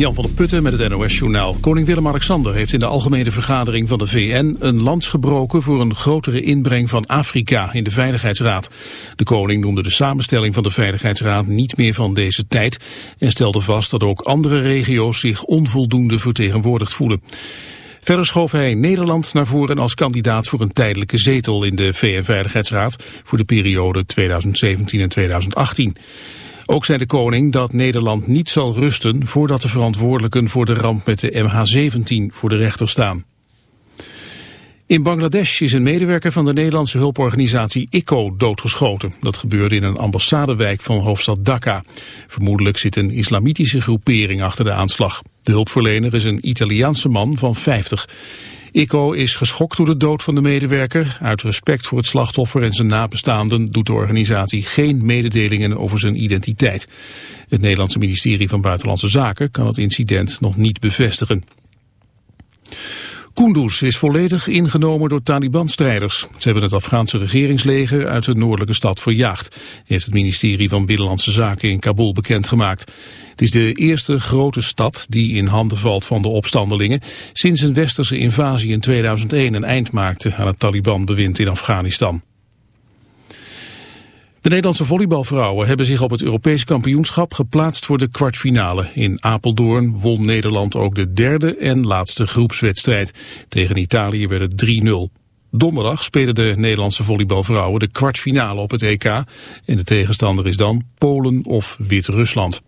Jan van der Putten met het NOS-journaal. Koning Willem-Alexander heeft in de algemene vergadering van de VN een lans gebroken voor een grotere inbreng van Afrika in de Veiligheidsraad. De koning noemde de samenstelling van de Veiligheidsraad niet meer van deze tijd en stelde vast dat ook andere regio's zich onvoldoende vertegenwoordigd voelen. Verder schoof hij Nederland naar voren als kandidaat voor een tijdelijke zetel in de VN-veiligheidsraad voor de periode 2017 en 2018. Ook zei de koning dat Nederland niet zal rusten voordat de verantwoordelijken voor de ramp met de MH17 voor de rechter staan. In Bangladesh is een medewerker van de Nederlandse hulporganisatie ICO doodgeschoten. Dat gebeurde in een ambassadewijk van hoofdstad Dhaka. Vermoedelijk zit een islamitische groepering achter de aanslag. De hulpverlener is een Italiaanse man van 50. ICO is geschokt door de dood van de medewerker. Uit respect voor het slachtoffer en zijn nabestaanden doet de organisatie geen mededelingen over zijn identiteit. Het Nederlandse ministerie van Buitenlandse Zaken kan het incident nog niet bevestigen. Kunduz is volledig ingenomen door Taliban-strijders. Ze hebben het Afghaanse regeringsleger uit de noordelijke stad verjaagd, heeft het ministerie van Binnenlandse Zaken in Kabul bekendgemaakt. Het is de eerste grote stad die in handen valt van de opstandelingen sinds een westerse invasie in 2001 een eind maakte aan het Taliban-bewind in Afghanistan. De Nederlandse volleybalvrouwen hebben zich op het Europees kampioenschap geplaatst voor de kwartfinale. In Apeldoorn won Nederland ook de derde en laatste groepswedstrijd. Tegen Italië werd het 3-0. Donderdag spelen de Nederlandse volleybalvrouwen de kwartfinale op het EK. En de tegenstander is dan Polen of Wit-Rusland.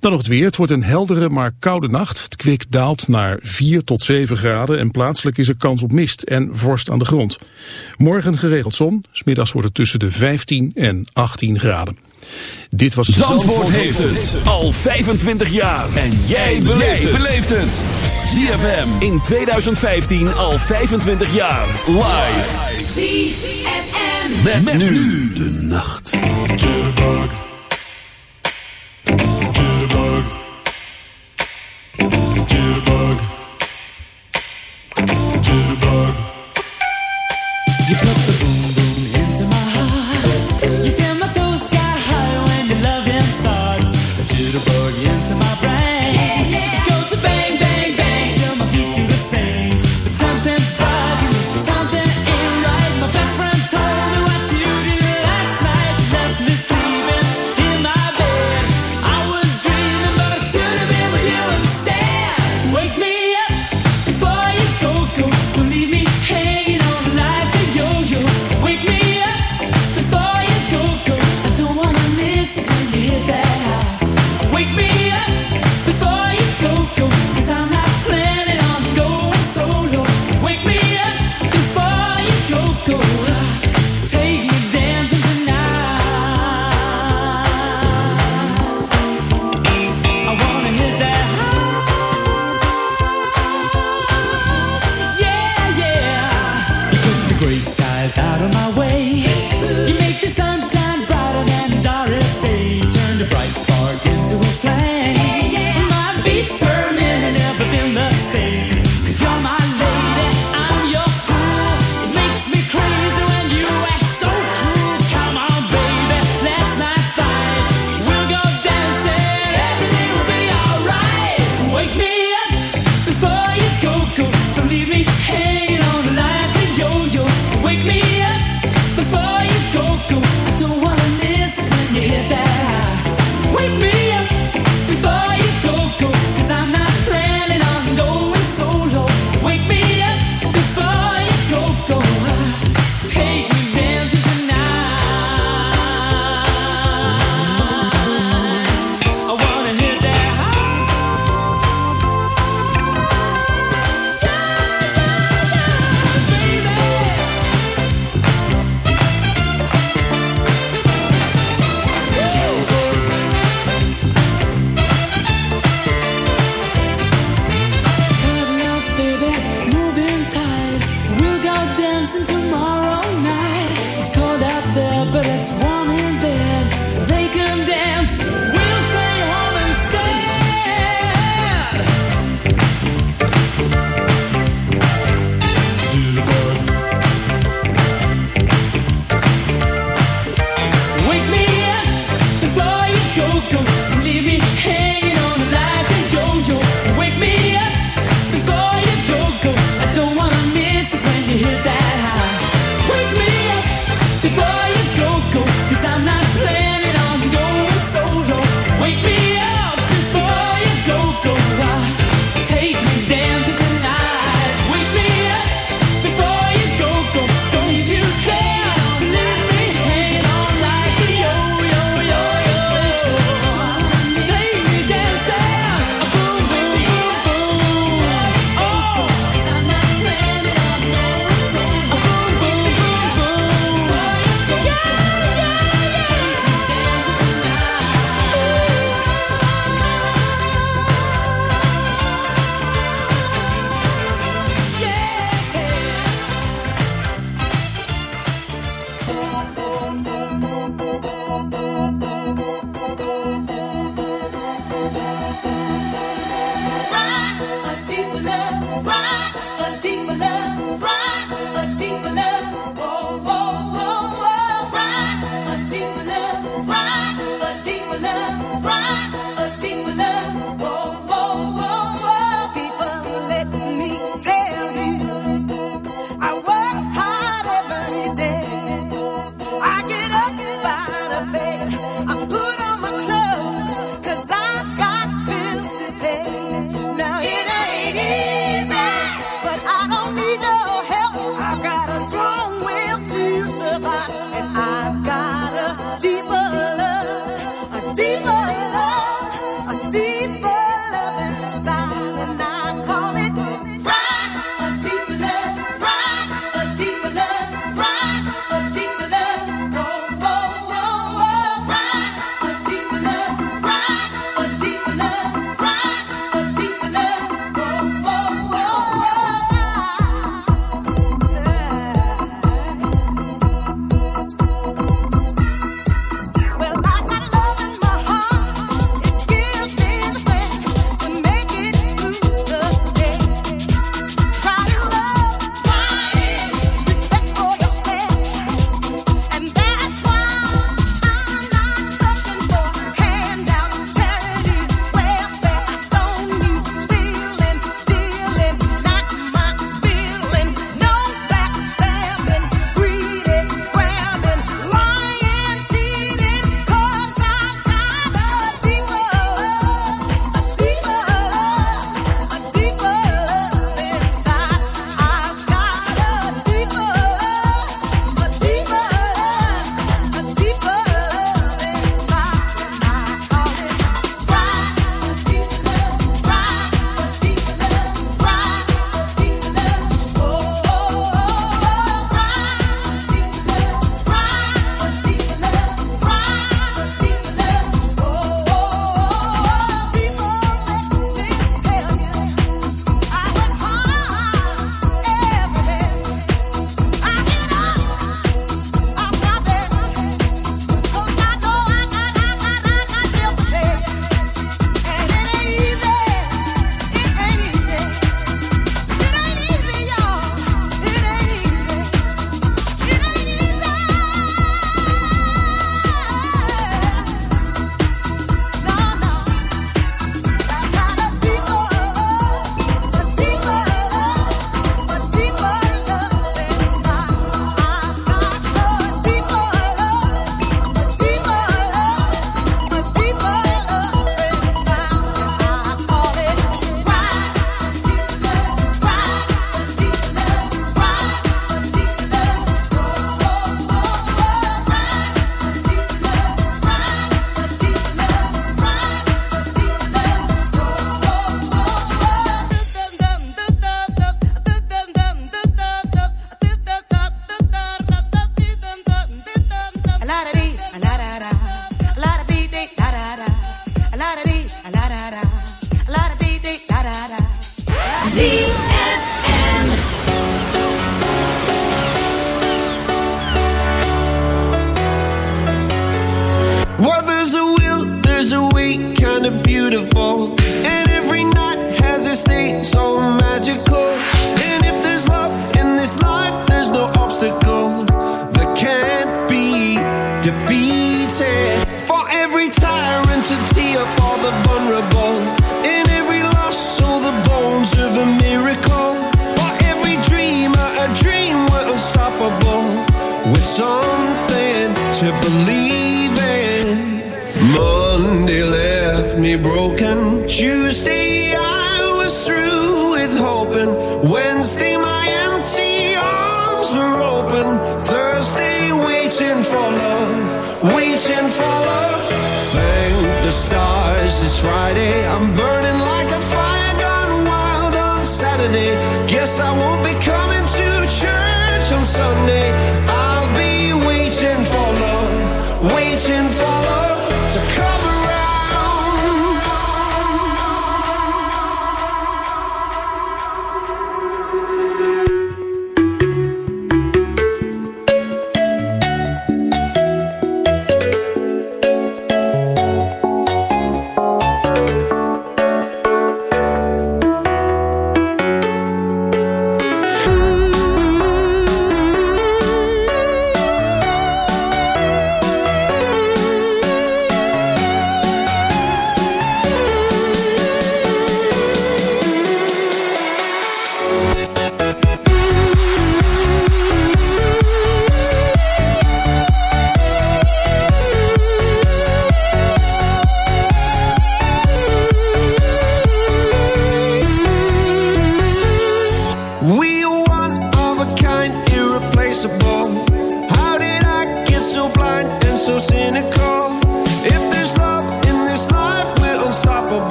Dan nog het weer. Het wordt een heldere maar koude nacht. Het kwik daalt naar 4 tot 7 graden en plaatselijk is er kans op mist en vorst aan de grond. Morgen geregeld zon. Smiddags wordt het tussen de 15 en 18 graden. Dit was Zandvoort, Zandvoort heeft het al 25 jaar. En jij beleeft het. ZFM in 2015 al 25 jaar. Live. ZFM. Met, met nu de nacht.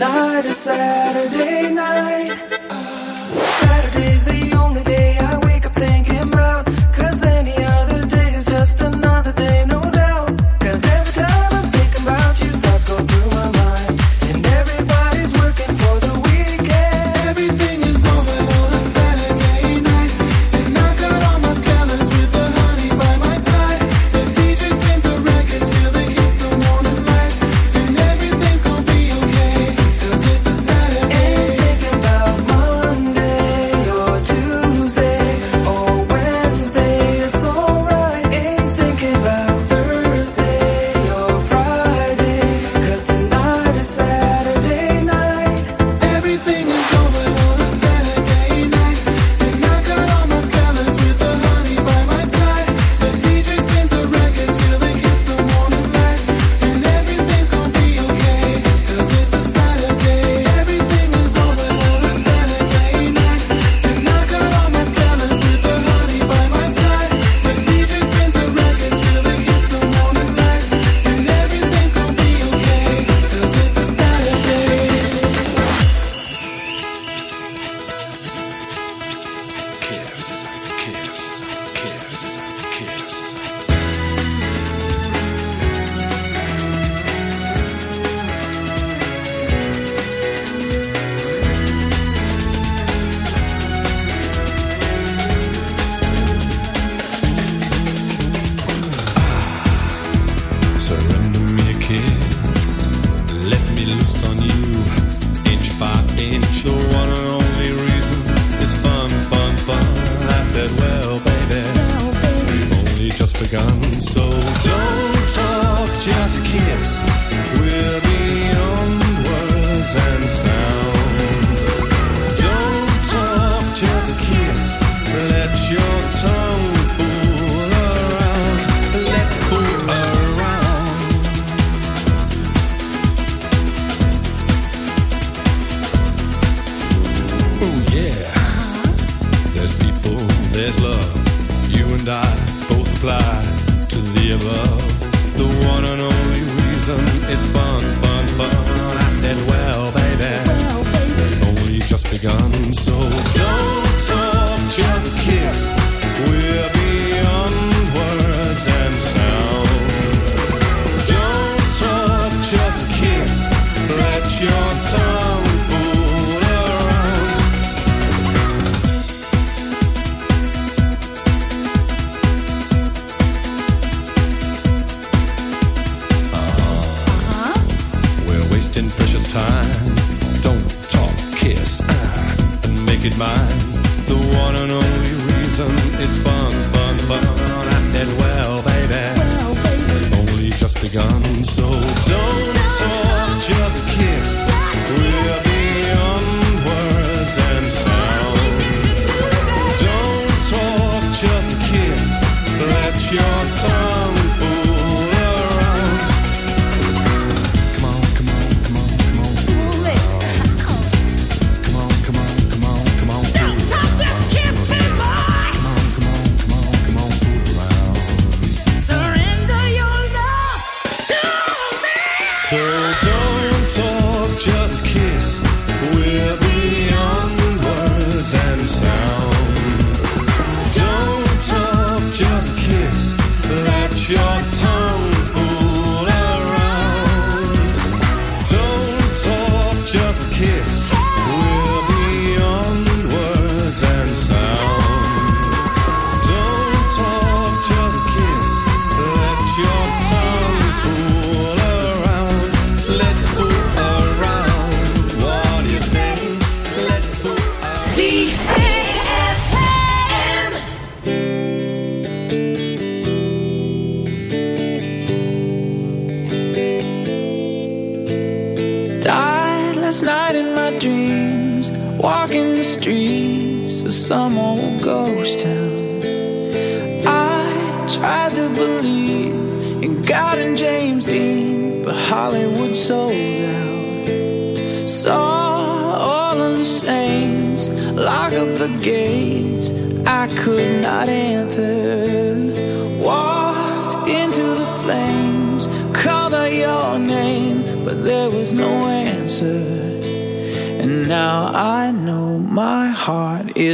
night is Saturday night.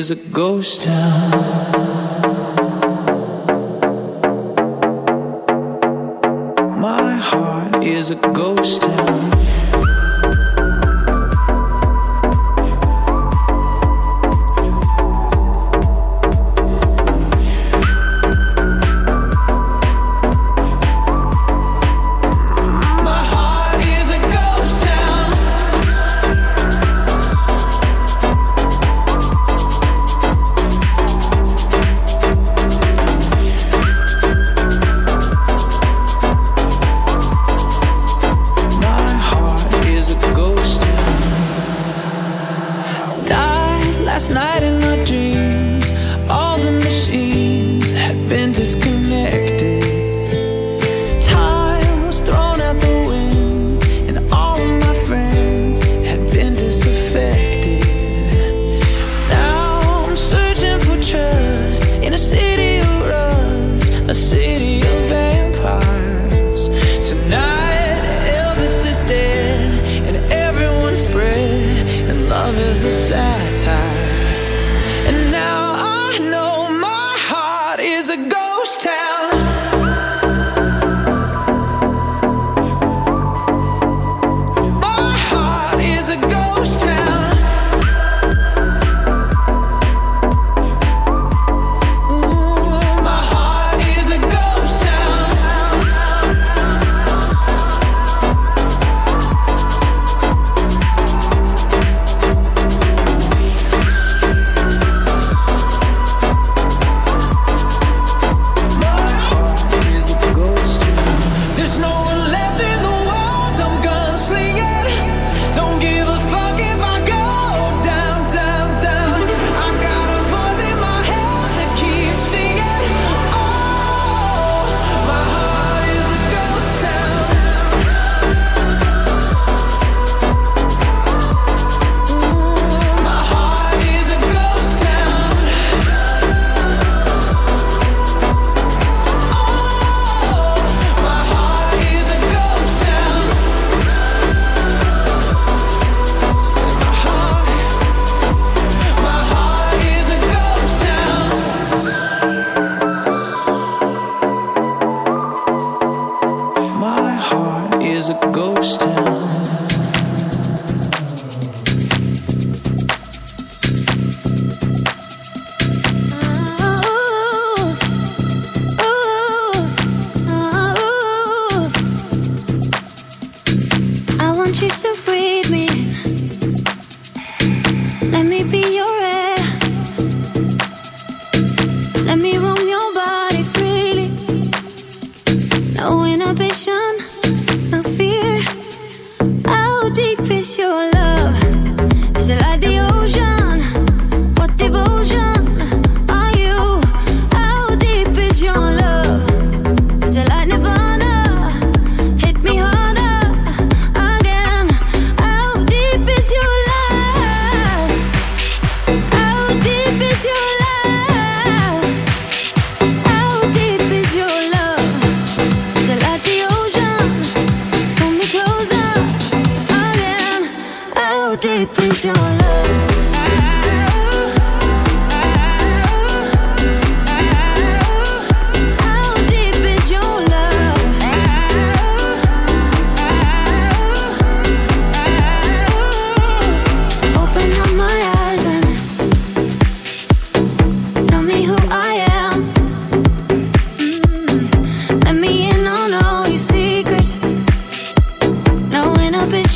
Is a ghost town.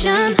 attraction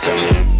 To me.